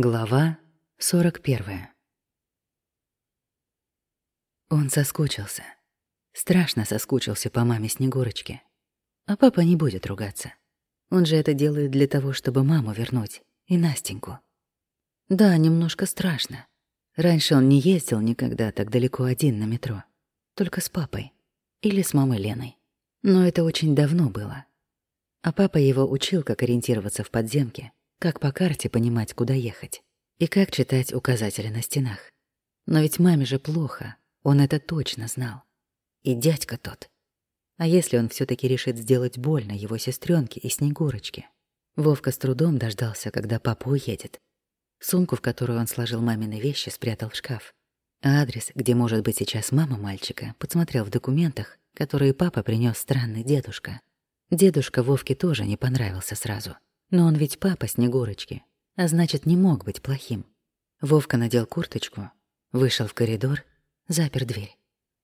Глава 41 Он соскучился. Страшно соскучился по маме Снегурочке. А папа не будет ругаться. Он же это делает для того, чтобы маму вернуть и Настеньку. Да, немножко страшно. Раньше он не ездил никогда так далеко один на метро. Только с папой. Или с мамой Леной. Но это очень давно было. А папа его учил, как ориентироваться в подземке, как по карте понимать, куда ехать, и как читать указатели на стенах. Но ведь маме же плохо, он это точно знал. И дядька тот. А если он все таки решит сделать больно его сестренке и Снегурочке? Вовка с трудом дождался, когда папа уедет. Сумку, в которую он сложил мамины вещи, спрятал в шкаф. А адрес, где может быть сейчас мама мальчика, подсмотрел в документах, которые папа принес странный дедушка. Дедушка Вовке тоже не понравился сразу. Но он ведь папа Снегурочки, а значит, не мог быть плохим. Вовка надел курточку, вышел в коридор, запер дверь.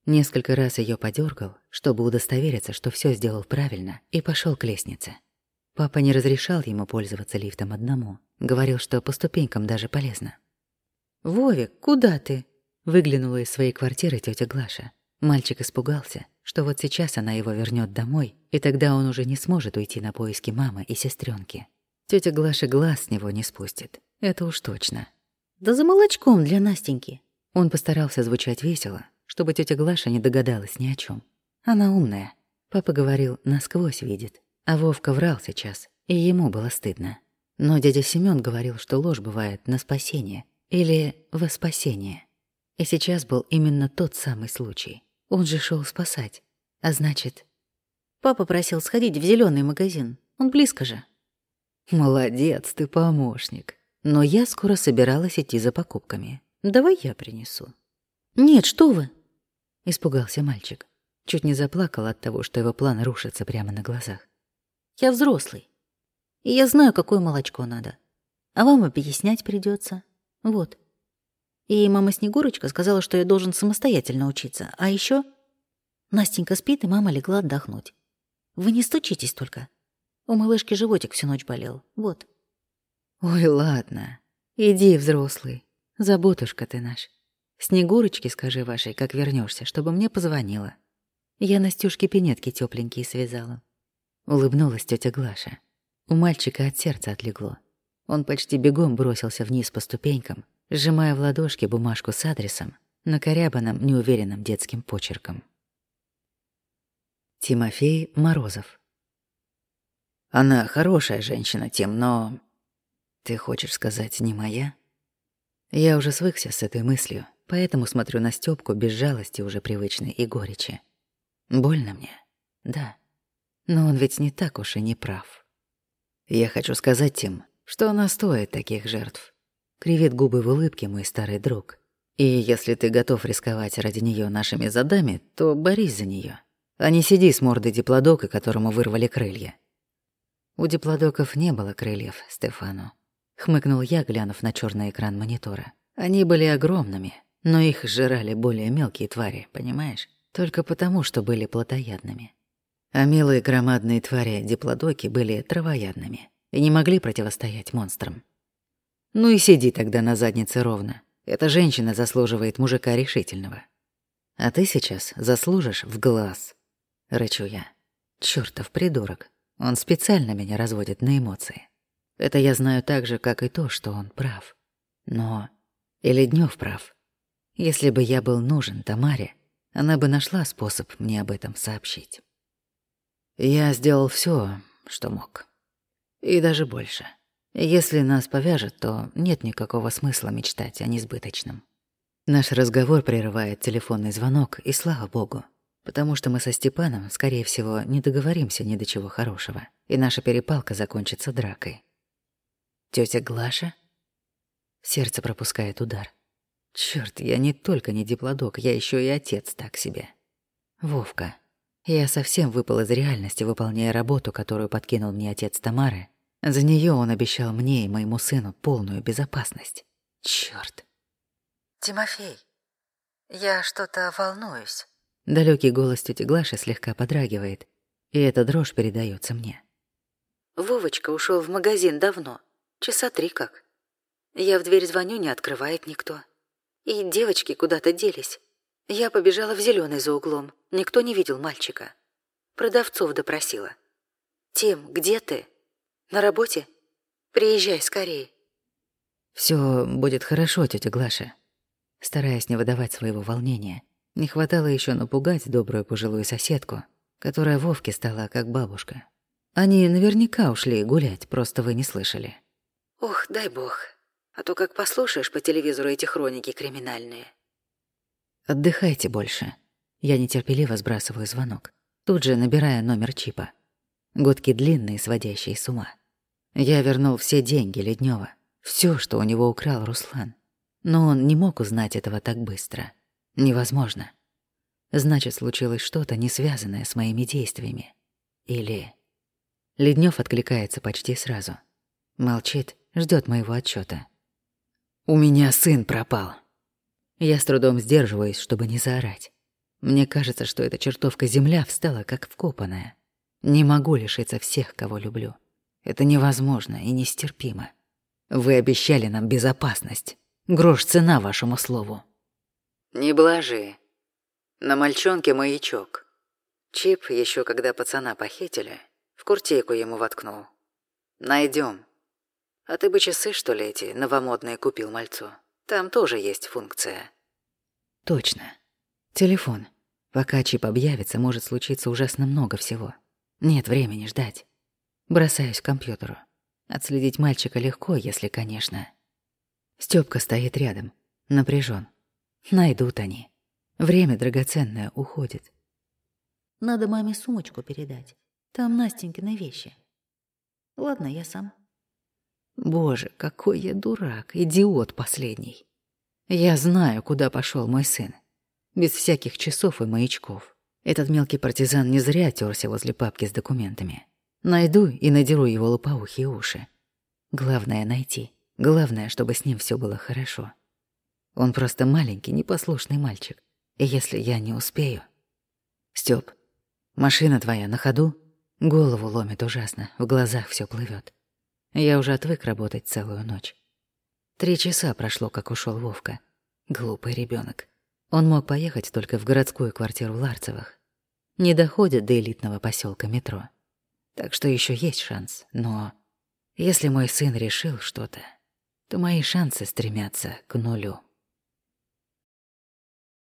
Несколько раз ее подергал, чтобы удостовериться, что все сделал правильно, и пошел к лестнице. Папа не разрешал ему пользоваться лифтом одному. Говорил, что по ступенькам даже полезно. «Вовик, куда ты?» Выглянула из своей квартиры тетя Глаша. Мальчик испугался, что вот сейчас она его вернет домой, и тогда он уже не сможет уйти на поиски мамы и сестренки. Тетя Глаша глаз с него не спустит. Это уж точно. «Да за молочком для Настеньки». Он постарался звучать весело, чтобы тетя Глаша не догадалась ни о чем. Она умная. Папа говорил, насквозь видит. А Вовка врал сейчас, и ему было стыдно. Но дядя Семён говорил, что ложь бывает на спасение или во спасение. И сейчас был именно тот самый случай. Он же шел спасать. А значит... Папа просил сходить в зеленый магазин. Он близко же. Молодец ты, помощник. Но я скоро собиралась идти за покупками. Давай я принесу. Нет, что вы? Испугался мальчик. Чуть не заплакал от того, что его план рушится прямо на глазах. Я взрослый. И я знаю, какое молочко надо. А вам объяснять придется. Вот. И мама Снегурочка сказала, что я должен самостоятельно учиться. А еще Настенька спит, и мама легла отдохнуть. Вы не стучитесь только. У малышки животик всю ночь болел. Вот. Ой, ладно. Иди, взрослый. Заботушка ты наш. Снегурочке скажи вашей, как вернешься, чтобы мне позвонила. Я Настюшке пинетки тепленькие связала. Улыбнулась тетя Глаша. У мальчика от сердца отлегло. Он почти бегом бросился вниз по ступенькам, сжимая в ладошке бумажку с адресом, накорябанным неуверенным детским почерком. Тимофей Морозов Она хорошая женщина, Тим, но... Ты хочешь сказать, не моя? Я уже свыкся с этой мыслью, поэтому смотрю на Стёпку без жалости уже привычной и горечи. Больно мне, да. Но он ведь не так уж и не прав. Я хочу сказать, Тим, что она стоит таких жертв. Кривит губы в улыбке мой старый друг. И если ты готов рисковать ради нее нашими задами, то борись за нее, а не сиди с мордой диплодока, которому вырвали крылья. У диплодоков не было крыльев, Стефану. Хмыкнул я, глянув на черный экран монитора. Они были огромными, но их сжирали более мелкие твари, понимаешь? Только потому, что были плотоядными. А милые громадные твари диплодоки были травоядными и не могли противостоять монстрам. Ну и сиди тогда на заднице ровно. Эта женщина заслуживает мужика решительного. А ты сейчас заслужишь в глаз. Рычу я. Чёртов придурок. Он специально меня разводит на эмоции. Это я знаю так же, как и то, что он прав. Но... Или Днёв прав. Если бы я был нужен Тамаре, она бы нашла способ мне об этом сообщить. Я сделал всё, что мог. И даже больше. Если нас повяжет, то нет никакого смысла мечтать о несбыточном. Наш разговор прерывает телефонный звонок, и слава богу, потому что мы со Степаном, скорее всего, не договоримся ни до чего хорошего, и наша перепалка закончится дракой. Тётя Глаша? Сердце пропускает удар. Чёрт, я не только не диплодок, я ещё и отец так себе. Вовка. Я совсем выпал из реальности, выполняя работу, которую подкинул мне отец Тамары, за нее он обещал мне и моему сыну полную безопасность. Черт! Тимофей, я что-то волнуюсь. Далекий голос тети Глаши слегка подрагивает, и эта дрожь передается мне. Вовочка ушел в магазин давно, часа три как. Я в дверь звоню, не открывает никто. И девочки куда-то делись. Я побежала в зеленый за углом. Никто не видел мальчика. Продавцов допросила. «Тим, где ты? На работе? Приезжай скорее». Все будет хорошо, тетя Глаша. Стараясь не выдавать своего волнения, не хватало еще напугать добрую пожилую соседку, которая Вовке стала как бабушка. Они наверняка ушли гулять, просто вы не слышали. Ох, дай бог. А то как послушаешь по телевизору эти хроники криминальные. Отдыхайте больше. Я нетерпеливо сбрасываю звонок, тут же набирая номер чипа. Гудки длинные, сводящие с ума. Я вернул все деньги Леднева, все, что у него украл Руслан. Но он не мог узнать этого так быстро. Невозможно. Значит, случилось что-то, не связанное с моими действиями. Или... Леднев откликается почти сразу. Молчит, ждет моего отчета. «У меня сын пропал». Я с трудом сдерживаюсь, чтобы не заорать. Мне кажется, что эта чертовка земля встала как вкопанная. Не могу лишиться всех, кого люблю. Это невозможно и нестерпимо. Вы обещали нам безопасность. Грош цена вашему слову. Не блажи. На мальчонке маячок. Чип, еще когда пацана похитили, в куртейку ему воткнул. Найдем. А ты бы часы, что ли, эти новомодные купил мальцу? Там тоже есть функция. Точно. Телефон. Пока чип объявится, может случиться ужасно много всего. Нет времени ждать. Бросаюсь к компьютеру. Отследить мальчика легко, если, конечно. Стёпка стоит рядом, напряжен. Найдут они. Время драгоценное уходит. Надо маме сумочку передать. Там Настенькины вещи. Ладно, я сам. Боже, какой я дурак, идиот последний. Я знаю, куда пошел мой сын. Без всяких часов и маячков. Этот мелкий партизан не зря терся возле папки с документами. Найду и надеру его лопоухие уши. Главное — найти. Главное, чтобы с ним все было хорошо. Он просто маленький, непослушный мальчик. И если я не успею... Стёп, машина твоя на ходу? Голову ломит ужасно, в глазах все плывет. Я уже отвык работать целую ночь. Три часа прошло, как ушел Вовка. Глупый ребенок. Он мог поехать только в городскую квартиру Ларцевых. Не доходит до элитного поселка метро. Так что еще есть шанс, но если мой сын решил что-то, то мои шансы стремятся к нулю.